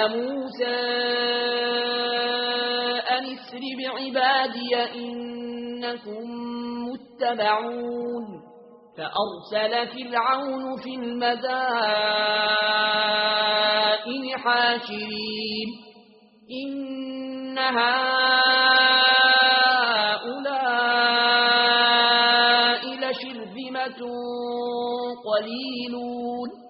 يا موسى أن اسر بعبادي إنكم متبعون. فأرسل فرعون في المدائن حاشرين. إن هؤلاء لشرذمة قليلون.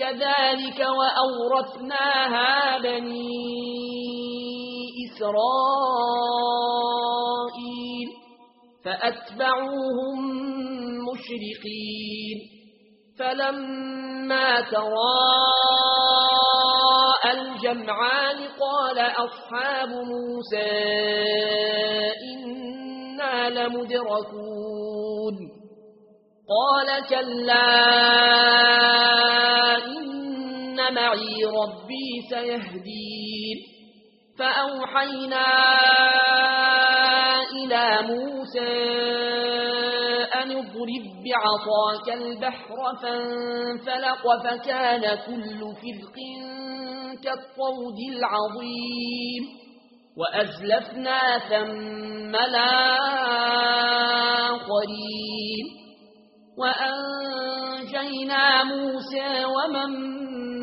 كذلك وأورثناها بني إسرائيل فأتبعوهم مشرقين فلما تراء الجمعان قال أصحاب موسى إنا لمدركون قال كلا ربي سيهدين. فأوحينا إلى موسى أن اضرب بعطاك البحر فانفلق فكان كل فرق كالطود العظيم. وأزلفنا ثم لآخرين وأنجينا موسى ومن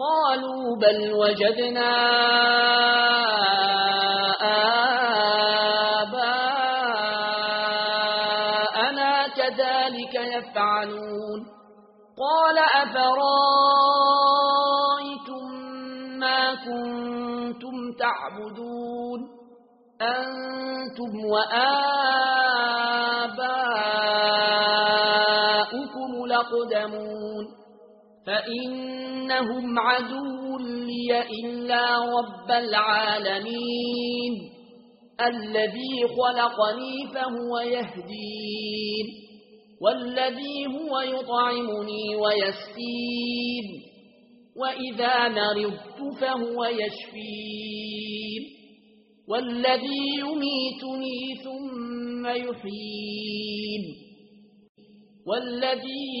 قالوا بل وجدنا آباءنا كذلك يفعلون. قال أفرأيتم ما كنتم تعبدون؟ أنتم وآباؤكم لقدمون فإن إنهم عدو لي إلا رب العالمين. الذي خلقني فهو يهدين. والذي هو يطعمني ويسكين وإذا مرضت فهو يشفين. والذي يميتني ثم يحيين. والذي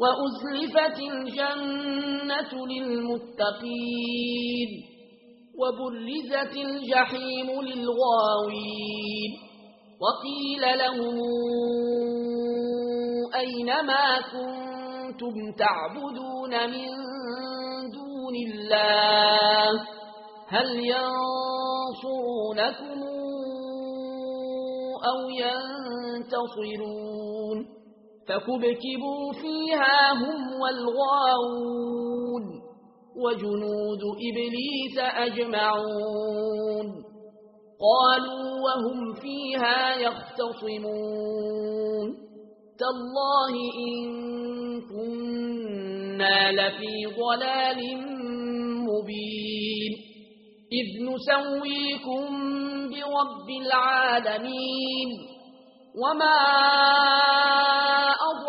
وأزلفت الجنة للمتقين وبرزت الجحيم للغاوين وقيل لهم أينما كنتم تعبدون من دون الله هل ينصرونكم أو ينتصرون فكبكبوا فيها هم والغاون وجنود إبليس أجمعون قالوا وهم فيها يختصمون تالله إن كنا لفي ضلال مبين إذ نسويكم برب العالمين وما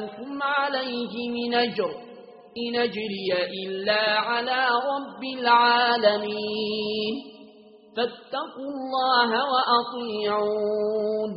لكم عليه من أجر إن أجري إلا على رب العالمين فاتقوا الله وأطيعون